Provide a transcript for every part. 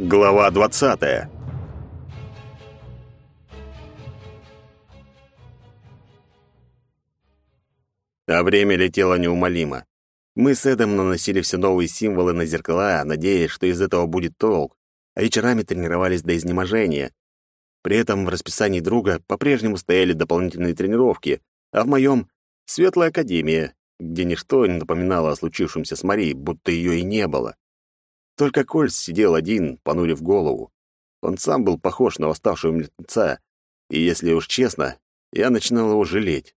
Глава 20. А время летело неумолимо. Мы с Эдом наносили все новые символы на зеркала, надеясь, что из этого будет толк, а вечерами тренировались до изнеможения. При этом в расписании друга по-прежнему стояли дополнительные тренировки, а в моем — Светлая Академия, где ничто не напоминало о случившемся с Марией, будто ее и не было. Только Кольц сидел один, понурив голову. Он сам был похож на восставшего мертвеца, и, если уж честно, я начинал его жалеть.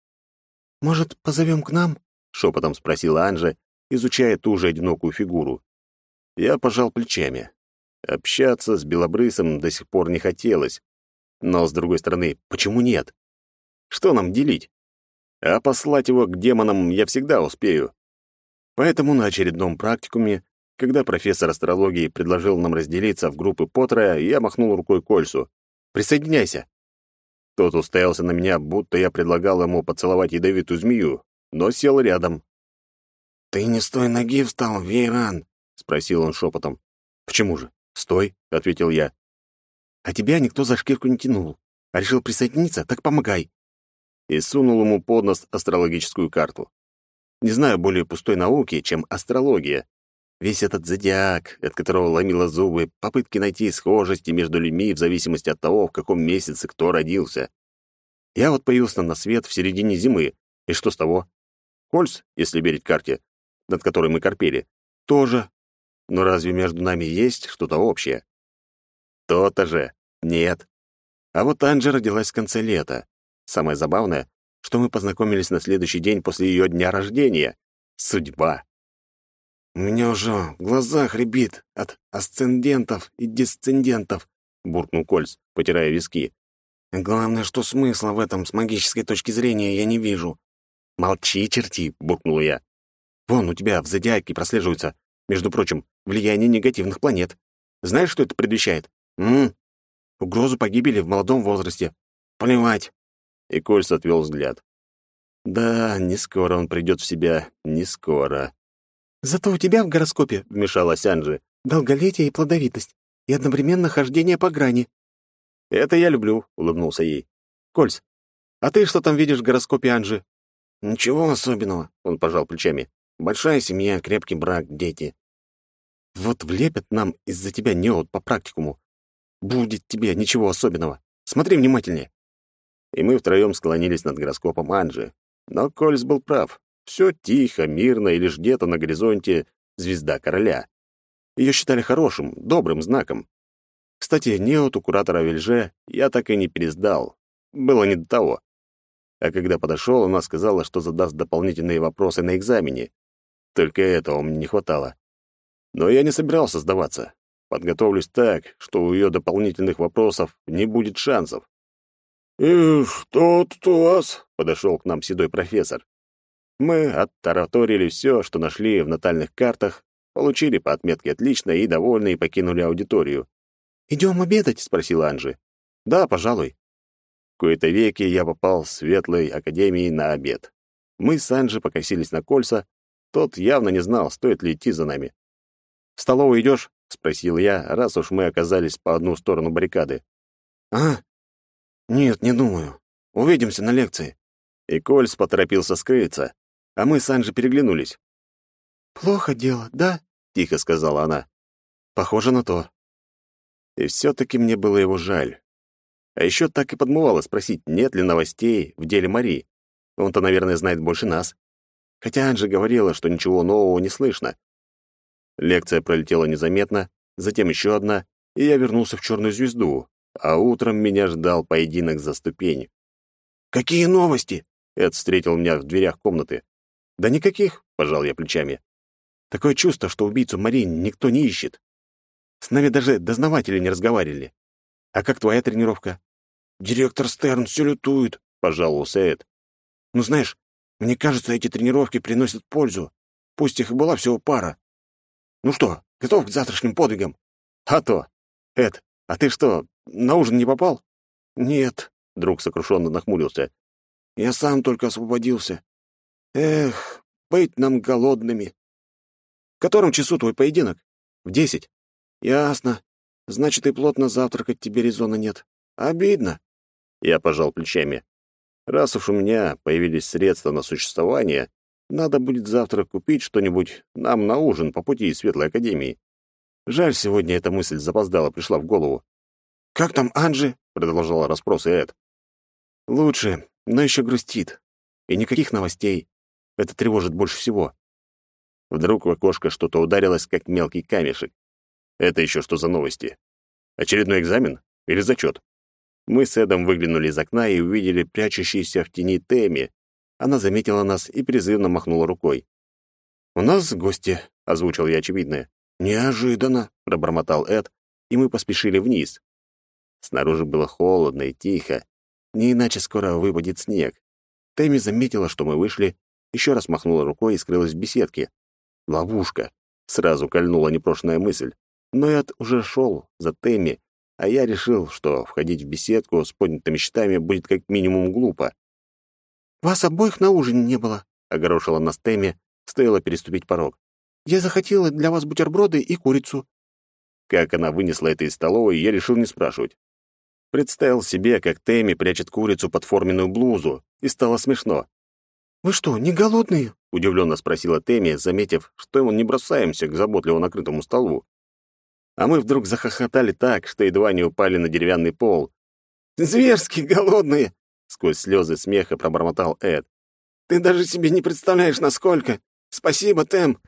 «Может, позовем к нам?» — шепотом спросила Анжа, изучая ту же одинокую фигуру. Я пожал плечами. Общаться с Белобрысом до сих пор не хотелось. Но, с другой стороны, почему нет? Что нам делить? А послать его к демонам я всегда успею. Поэтому на очередном практикуме когда профессор астрологии предложил нам разделиться в группы по трое, я махнул рукой Кольсу. «Присоединяйся!» Тот уставился на меня, будто я предлагал ему поцеловать ядовитую змею, но сел рядом. «Ты не с той ноги встал, Вейран?» — спросил он шепотом. «Почему же? Стой!» — ответил я. «А тебя никто за шкирку не тянул. А решил присоединиться? Так помогай!» И сунул ему под нос астрологическую карту. Не знаю более пустой науки, чем астрология, Весь этот зодиак, от которого ломило зубы, попытки найти схожести между людьми в зависимости от того, в каком месяце кто родился. Я вот появился на свет в середине зимы, и что с того? Кольц, если верить карте, над которой мы корпели, тоже. Но разве между нами есть что-то общее? То-то же. Нет. А вот Анжа родилась в конце лета. Самое забавное, что мы познакомились на следующий день после ее дня рождения. Судьба. «У меня уже в глазах рябит от асцендентов и дисцендентов», — буркнул Кольц, потирая виски. «Главное, что смысла в этом с магической точки зрения я не вижу». «Молчи, черти!» — буркнул я. «Вон у тебя в зодиаке прослеживается, между прочим, влияние негативных планет. Знаешь, что это предвещает? М? Угрозу погибели в молодом возрасте. Плевать!» И Кольц отвел взгляд. «Да, не скоро он придет в себя, не скоро». «Зато у тебя в гороскопе, — вмешалась Анжи, — долголетие и плодовитость, и одновременно хождение по грани». «Это я люблю», — улыбнулся ей. «Кольц, а ты что там видишь в гороскопе Анжи?» «Ничего особенного», — он пожал плечами. «Большая семья, крепкий брак, дети». «Вот влепят нам из-за тебя неот по практикуму. Будет тебе ничего особенного. Смотри внимательнее». И мы втроем склонились над гороскопом Анжи. Но Кольц был прав. Все тихо, мирно, и лишь где-то на горизонте звезда короля. Ее считали хорошим, добрым знаком. Кстати, неоту куратора Вельже я так и не пересдал. Было не до того. А когда подошел, она сказала, что задаст дополнительные вопросы на экзамене. Только этого мне не хватало. Но я не собирался сдаваться. Подготовлюсь так, что у ее дополнительных вопросов не будет шансов. «И что тут у вас?» — подошел к нам седой профессор. Мы оттараторили все, что нашли в натальных картах, получили по отметке «отлично» и, довольные, покинули аудиторию. «Идем обедать?» — спросила Анжи. «Да, пожалуй». В кои-то веки я попал в Светлой Академии на обед. Мы с Анжи покосились на кольца. Тот явно не знал, стоит ли идти за нами. «В столовую идешь?» — спросил я, раз уж мы оказались по одну сторону баррикады. «А? Нет, не думаю. Увидимся на лекции». И Кольц поторопился скрыться а мы с Анжей переглянулись. «Плохо дело, да?» — тихо сказала она. «Похоже на то». И все-таки мне было его жаль. А еще так и подмывало спросить, нет ли новостей в деле Мари. Он-то, наверное, знает больше нас. Хотя Анжи говорила, что ничего нового не слышно. Лекция пролетела незаметно, затем еще одна, и я вернулся в черную звезду, а утром меня ждал поединок за ступень. «Какие новости?» Эд встретил меня в дверях комнаты. «Да никаких», — пожал я плечами. «Такое чувство, что убийцу Марии никто не ищет. С нами даже дознаватели не разговаривали. А как твоя тренировка?» «Директор Стерн все лютует», — пожаловался Эд. «Ну, знаешь, мне кажется, эти тренировки приносят пользу. Пусть их и была всего пара. Ну что, готов к завтрашним подвигам?» «А то! Эд, а ты что, на ужин не попал?» «Нет», — друг сокрушенно нахмурился. «Я сам только освободился. Эх, быть нам голодными. В котором часу твой поединок? В десять. Ясно. Значит, и плотно завтракать тебе резона нет. Обидно. Я пожал плечами. Раз уж у меня появились средства на существование, надо будет завтра купить что-нибудь нам на ужин по пути из Светлой Академии. Жаль, сегодня эта мысль запоздала пришла в голову. «Как там Анжи?» — продолжала расспросы Эд. «Лучше, но еще грустит. И никаких новостей. Это тревожит больше всего». Вдруг в окошко что-то ударилось, как мелкий камешек. Это еще что за новости? Очередной экзамен? Или зачет? Мы с Эдом выглянули из окна и увидели прячущийся в тени Тэмми. Она заметила нас и призывно махнула рукой. «У нас гости», — озвучил я очевидное. «Неожиданно», — пробормотал Эд, и мы поспешили вниз. Снаружи было холодно и тихо. Не иначе скоро выпадет снег. Тэмми заметила, что мы вышли, еще раз махнула рукой и скрылась в беседке. Ловушка. Сразу кольнула непрошенная мысль. Но Эд уже шел за Тэмми, а я решил, что входить в беседку с поднятыми щитами будет как минимум глупо. «Вас обоих на ужине не было», — огорошила нас Тэмми, стоило переступить порог. Я захотела для вас бутерброды и курицу». Как она вынесла это из столовой, я решил не спрашивать. Представил себе, как Тэмми прячет курицу под форменную блузу, и стало смешно. «Вы что, не голодные?» — удивленно спросила Тэмми, заметив, что мы не бросаемся к заботливо накрытому столу. А мы вдруг захохотали так, что едва не упали на деревянный пол. «Зверски голодные!» — сквозь слезы смеха пробормотал Эд. «Ты даже себе не представляешь, насколько! Спасибо, Тэм!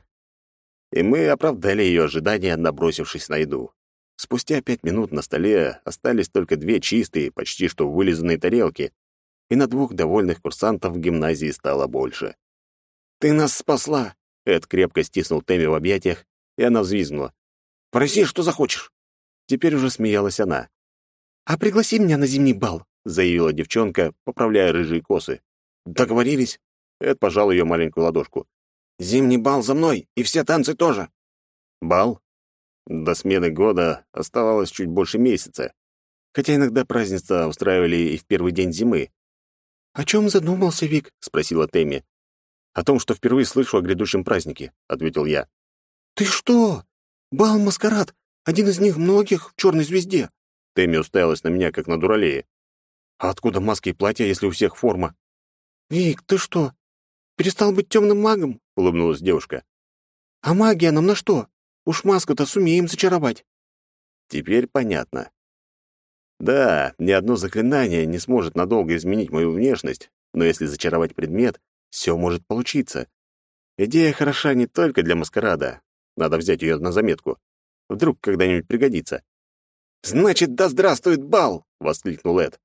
и мы оправдали ее ожидания, набросившись на еду. Спустя пять минут на столе остались только две чистые, почти что вылизанные тарелки, и на двух довольных курсантов в гимназии стало больше. «Ты нас спасла!» Эд крепко стиснул Тэмми в объятиях, и она взвизгнула. «Проси, что захочешь!» Теперь уже смеялась она. «А пригласи меня на зимний бал», — заявила девчонка, поправляя рыжие косы. «Договорились?» Эд пожал ее маленькую ладошку. Зимний бал за мной, и все танцы тоже. Бал? До смены года оставалось чуть больше месяца, хотя иногда празднества устраивали и в первый день зимы. «О чем задумался, Вик?» — спросила Тэмми. «О том, что впервые слышу о грядущем празднике», — ответил я. «Ты что? Бал-маскарад! Один из них многих в черной звезде!» Тэмми уставилась на меня, как на дуралее. «А откуда маски и платья, если у всех форма?» «Вик, ты что, перестал быть темным магом?» — улыбнулась девушка. «А магия нам на что? Уж маску-то сумеем зачаровать». Теперь понятно. Да, ни одно заклинание не сможет надолго изменить мою внешность, но если зачаровать предмет, все может получиться. Идея хороша не только для маскарада. Надо взять ее на заметку. Вдруг когда-нибудь пригодится. «Значит, да здравствует бал!» — воскликнул Эд.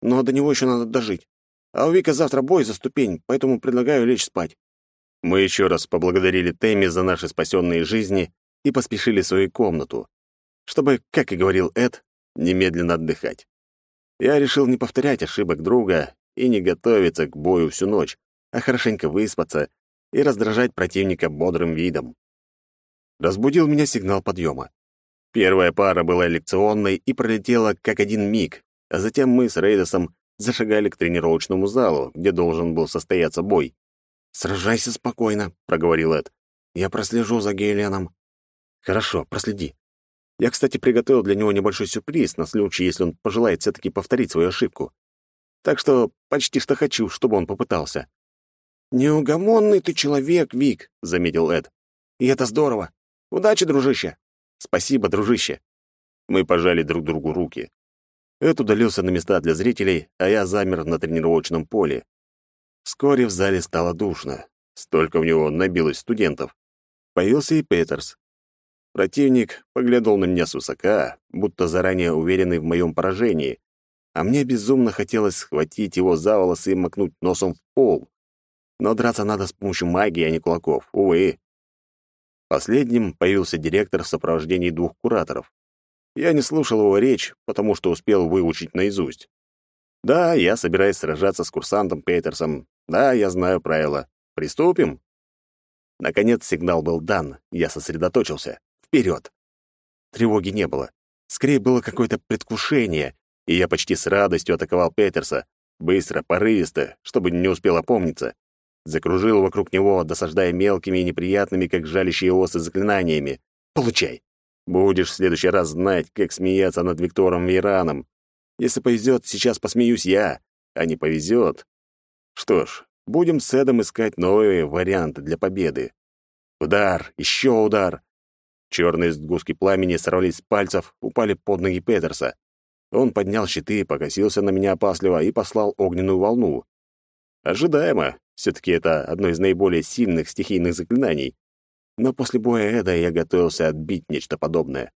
«Но до него еще надо дожить. А у Вика завтра бой за ступень, поэтому предлагаю лечь спать. Мы еще раз поблагодарили Тэмми за наши спасенные жизни и поспешили в свою комнату, чтобы, как и говорил Эд, немедленно отдыхать. Я решил не повторять ошибок друга и не готовиться к бою всю ночь, а хорошенько выспаться и раздражать противника бодрым видом. Разбудил меня сигнал подъема. Первая пара была лекционной и пролетела как один миг, а затем мы с Рейдосом зашагали к тренировочному залу, где должен был состояться бой. «Сражайся спокойно», — проговорил Эд. «Я прослежу за Гейленом». «Хорошо, проследи. Я, кстати, приготовил для него небольшой сюрприз на случай, если он пожелает все-таки повторить свою ошибку. Так что почти что хочу, чтобы он попытался». «Неугомонный ты человек, Вик», — заметил Эд. «И это здорово. Удачи, дружище». «Спасибо, дружище». Мы пожали друг другу руки. Эд удалился на места для зрителей, а я замер на тренировочном поле, Вскоре в зале стало душно. Столько в него набилось студентов. Появился и Петерс. Противник поглядывал на меня свысока, будто заранее уверенный в моем поражении, а мне безумно хотелось схватить его за волосы и макнуть носом в пол. Но драться надо с помощью магии, а не кулаков, увы. Последним появился директор в сопровождении двух кураторов. Я не слушал его речь, потому что успел выучить наизусть. Да, я собираюсь сражаться с курсантом Петерсом. Да, я знаю правила. Приступим? Наконец сигнал был дан. Я сосредоточился. Вперед! Тревоги не было. Скорее было какое-то предвкушение, и я почти с радостью атаковал Петерса. Быстро, порывисто, чтобы не успел опомниться. Закружил вокруг него, досаждая мелкими и неприятными, как жалящие осы, заклинаниями. Получай! Будешь в следующий раз знать, как смеяться над Виктором Вейраном. Если повезет, сейчас посмеюсь я, а не повезет. Что ж, будем с Эдом искать новые варианты для победы. Удар, еще удар. Черные сгустки пламени сорвались с пальцев, упали под ноги Петерса. Он поднял щиты, покосился на меня опасливо и послал огненную волну. Ожидаемо. Все-таки это одно из наиболее сильных стихийных заклинаний. Но после боя Эда я готовился отбить нечто подобное.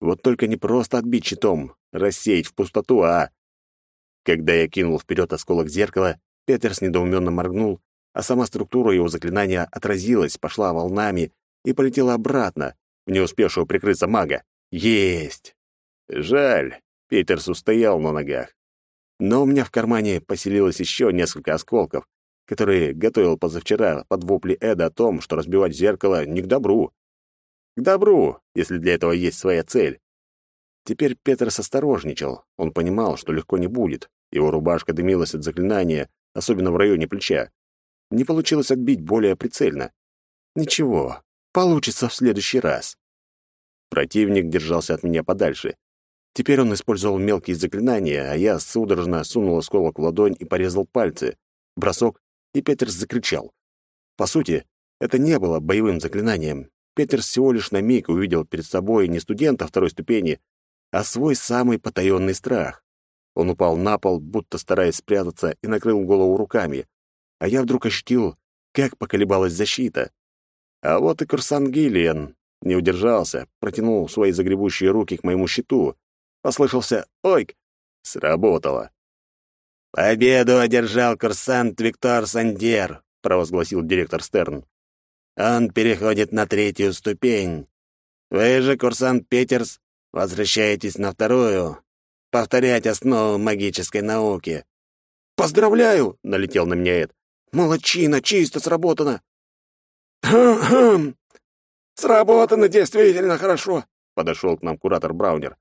Вот только не просто отбить щитом, рассеять в пустоту, а... Когда я кинул вперед осколок зеркала, Петерс недоуменно моргнул, а сама структура его заклинания отразилась, пошла волнами и полетела обратно, в не успевшего прикрыться мага. Есть! Жаль, Петерс устоял на ногах. Но у меня в кармане поселилось еще несколько осколков, которые готовил позавчера под вопли Эда о том, что разбивать зеркало не к добру. К добру, если для этого есть своя цель. Теперь Петерс осторожничал. Он понимал, что легко не будет. Его рубашка дымилась от заклинания, особенно в районе плеча. Не получилось отбить более прицельно. Ничего, получится в следующий раз. Противник держался от меня подальше. Теперь он использовал мелкие заклинания, а я судорожно сунул осколок в ладонь и порезал пальцы. Бросок, и Петерс закричал. По сути, это не было боевым заклинанием. Петерс всего лишь на миг увидел перед собой не студента второй ступени, а свой самый потаенный страх. Он упал на пол, будто стараясь спрятаться, и накрыл голову руками. А я вдруг ощутил, как поколебалась защита. А вот и курсант Гиллиан не удержался, протянул свои загребущие руки к моему щиту. Послышался «Ойк!» Сработало. «Победу одержал курсант Виктор Сандер», — провозгласил директор Стерн. «Он переходит на третью ступень. Вы же, курсант Петерс, возвращаетесь на вторую, повторять основы магической науки». «Поздравляю!» — налетел на меня Эд. «Молодчина, чисто сработано!» «Хм-хм! Сработано действительно хорошо!» — подошел к нам куратор Браунер.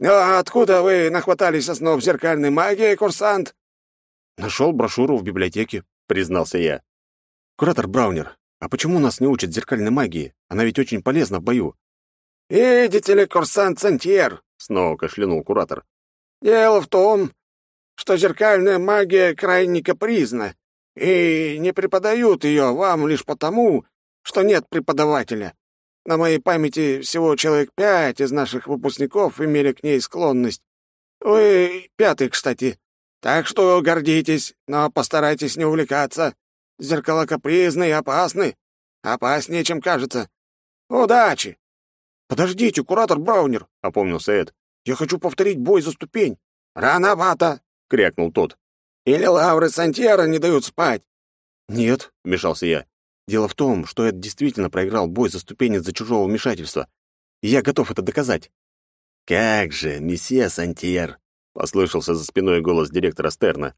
«А откуда вы нахватались основ зеркальной магии, курсант?» «Нашел брошюру в библиотеке», — признался я. «Куратор Браунер, а почему нас не учат зеркальной магии? Она ведь очень полезна в бою». «Видите ли, курсант Сантьер», — снова кашлянул куратор. «Дело в том, что зеркальная магия крайне капризна, и не преподают ее вам лишь потому, что нет преподавателя. На моей памяти всего человек пять из наших выпускников имели к ней склонность. Вы пятый, кстати. Так что гордитесь, но постарайтесь не увлекаться. Зеркала капризны и опасны. Опаснее, чем кажется. Удачи!» «Подождите, куратор Браунер», — опомнился Эд. «Я хочу повторить бой за ступень». «Рановато!» — крякнул тот. «Или лавры Сантьера не дают спать?» «Нет», — вмешался я. Дело в том, что Эд действительно проиграл бой за ступень из-за чужого вмешательства. И я готов это доказать. «Как же, месье Сантьер!» — послышался за спиной голос директора Стерна.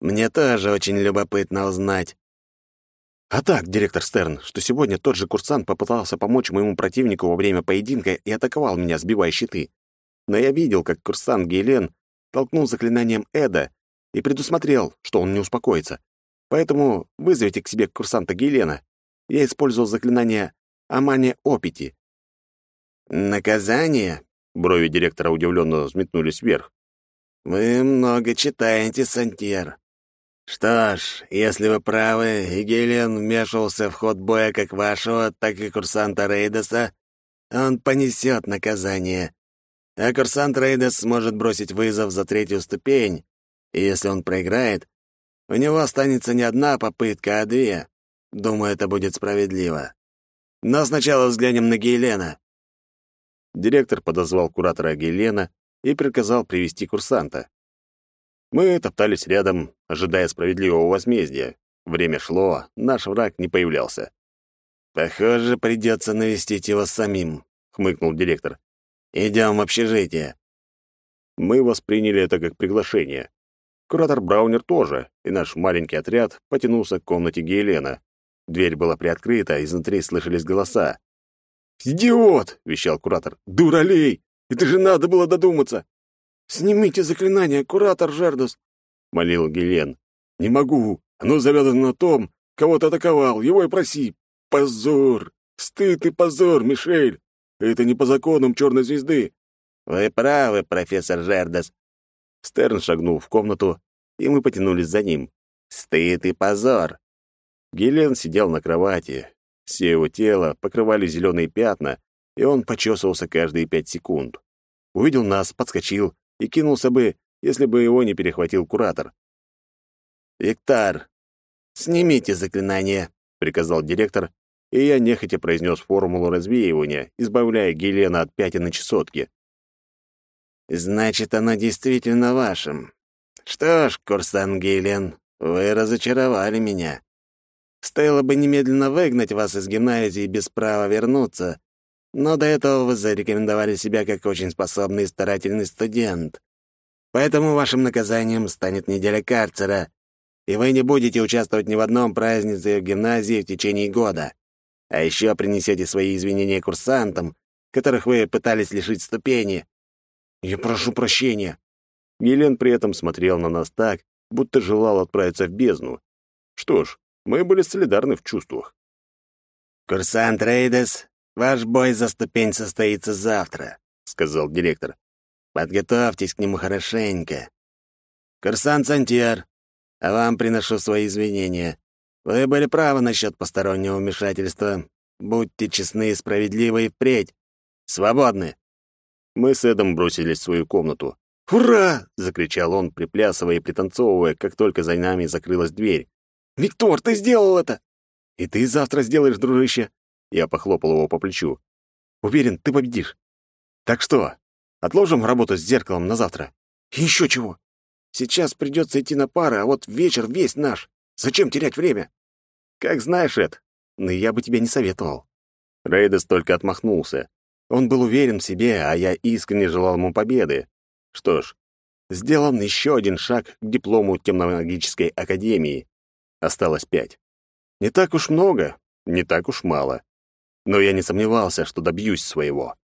«Мне тоже очень любопытно узнать». «А так, директор Стерн, что сегодня тот же курсант попытался помочь моему противнику во время поединка и атаковал меня, сбивая щиты. Но я видел, как курсант Гейлен толкнул заклинанием Эда и предусмотрел, что он не успокоится. Поэтому вызовите к себе курсанта Гелена. Я использовал заклинание Амания Опити». «Наказание?» — брови директора удивленно взметнулись вверх. «Вы много читаете, Сантьер. Что ж, если вы правы, и Гелен вмешивался в ход боя как вашего, так и курсанта Рейдеса, он понесет наказание. А курсант Рейдес сможет бросить вызов за третью ступень, и если он проиграет, у него останется не одна попытка, а две. Думаю, это будет справедливо. Но сначала взглянем на Гейлена». Директор подозвал куратора Гейлена и приказал привести курсанта. Мы топтались рядом, ожидая справедливого возмездия. Время шло, наш враг не появлялся. «Похоже, придется навестить его самим», — хмыкнул директор. «Идем в общежитие». Мы восприняли это как приглашение. Куратор Браунер тоже, и наш маленький отряд потянулся к комнате Гейлена. Дверь была приоткрыта, изнутри слышались голоса. «Идиот!» — вещал куратор. «Дуралей! Это же надо было додуматься!» «Снимите заклинание, куратор Жердус!» — молил Гелен. «Не могу! Оно завязано на том, кого ты атаковал, его и проси! Позор! Стыд и позор, Мишель!» Это не по законам черной звезды. Вы правы, профессор Жердес. Стерн шагнул в комнату, и мы потянулись за ним. Стыд и позор. Гелен сидел на кровати. Все его тело покрывали зеленые пятна, и он почесывался каждые пять секунд. Увидел нас, подскочил и кинулся бы, если бы его не перехватил куратор. «Виктор, снимите заклинание», — приказал директор, и я нехотя произнес формулу развеивания, избавляя Гелена от пятен и чесотки. «Значит, она действительно вашим. Что ж, курсант Гелен, вы разочаровали меня. Стоило бы немедленно выгнать вас из гимназии без права вернуться, но до этого вы зарекомендовали себя как очень способный и старательный студент. Поэтому вашим наказанием станет неделя карцера, и вы не будете участвовать ни в одном празднике в гимназии в течение года. А еще принесете свои извинения курсантам, которых вы пытались лишить ступени. Я прошу прощения. Гелен при этом смотрел на нас так, будто желал отправиться в бездну. Что ж, мы были солидарны в чувствах. «Курсант Рейдес, ваш бой за ступень состоится завтра», — сказал директор. «Подготовьтесь к нему хорошенько. Курсант Сантьер, а вам приношу свои извинения. Вы были правы насчет постороннего вмешательства. Будьте честны и справедливы и впредь. Свободны!» Мы с Эдом бросились в свою комнату. «Ура!» — закричал он, приплясывая и пританцовывая, как только за нами закрылась дверь. «Виктор, ты сделал это!» «И ты завтра сделаешь, дружище!» Я похлопал его по плечу. «Уверен, ты победишь. Так что, отложим работу с зеркалом на завтра?» «Еще чего! Сейчас придется идти на пары, а вот вечер весь наш. Зачем терять время?» «Как знаешь, Эд, но я бы тебе не советовал». Рейдес только отмахнулся. Он был уверен в себе, а я искренне желал ему победы. Что ж, сделан еще один шаг к диплому темномагической академии. Осталось пять. Не так уж много, не так уж мало. Но я не сомневался, что добьюсь своего.